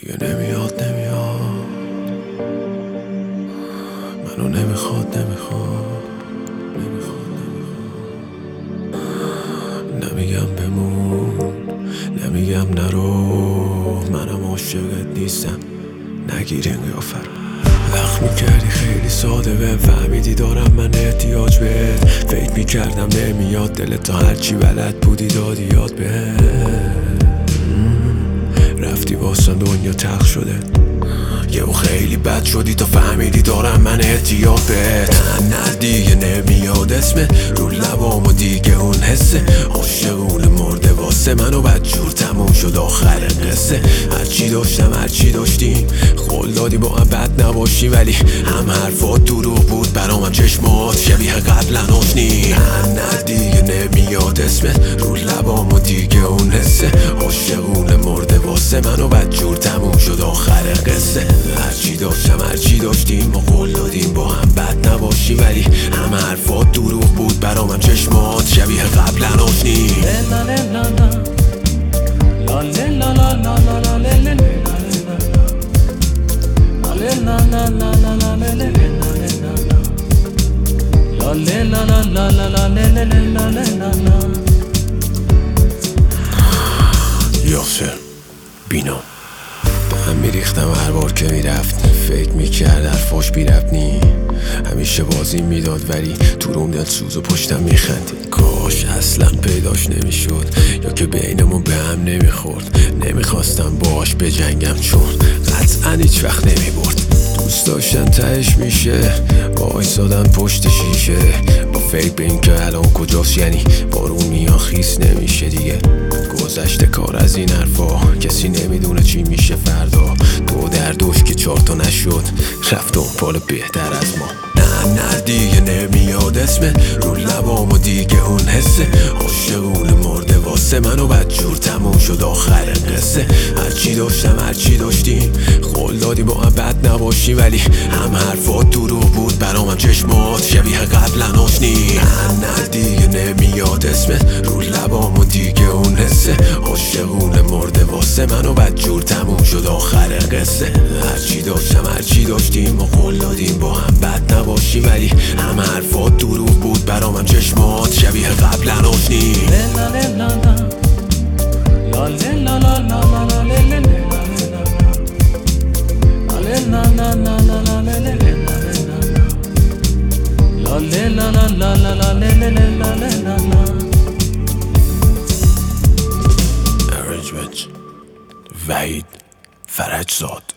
دیگه نمیاد نمیاد. منو نمی‌خواد نمی‌خواد. نمی‌خواد نمیگم بمون نمیگم نرو. منم عاشقت نیستم. نگیر این قیافه وقت می‌کردی خیلی ساده به فهمیدی دارم من احتیاج بهت. فکر می‌کردم نمیاد دلت تا هرچی بلد بودی دادی یاد به رفتی واسه دنیا تخ شده. یه خیلی بد شدی تا فهمیدی دارم من احتیاط بهت نه دیگه نمیاد اسم رو لبام و دیگه اون حسه. عاشقونه مرده واسه منو بد جور تموم شد آخر قصه. هرچی داشتم هرچی داشتیم. قول دادی با بد نباشی ولی هم حرفات دروغ. هم چشمات شبیه قبلا آشنی نه دیگه نمیاد اسمت رو لبام و دیگه اون حسه. عاشقونه مرده واسه منو بد جور تموم شد آخر قصه. هرچی داشتم هرچی داشتیم ما قول دادیم با هم بد نباشی. ولی هم حرفات دروغ بود برام هم چشمات شبیه قبلا آشنی یاسر بینا. به هم میریختم هر بار که می‌رفت. فکر می‌کرد حرفاش بی نی همیشه بازی می‌داد ولی تو روم دل سوز و پشتم میخندید. کاش اصلا پیداش نمی‌شد. یا که بینمون به هم نمی‌خورد. نمی‌خواستم باش بجنگم چون قطعا هیچ وقت نمی‌برد. دوست داشتن تهش میشه. با پشت شیشه فکر به این که الان کجاست یعنی بارون میان خیس نمیشه دیگه. گذشته کار از این حرفا کسی نمی‌دونه چی میشه فردا. دو در دوش که چهار تا نشد رفت پال بهتر از ما. نه نه دیگه نمیاد اسم رو لبام و دیگه اون حسه. عاشقون مرده واسه منو بد جور تموم شد آخر قصه. هرچی داشتم هرچی داشتیم. قول دادی با هم بد نباشی ولی هم حرفات دروغ بود. برام هم چشمات شبیه قبلا آشنی نمیاد اسمت رو لبام و دیگه اون حسه. عاشقون مرده واسه منو بد جور تموم شد آخر قصه. هرچی داشتم هرچی داشتیم و قول دادیم با هم بد نباشی ولی هم حرفات دروغ بود برام هم چشمات شبیه قبلا آشنی. la la la la la la la la la la la Arrangements Vahid Farhadzad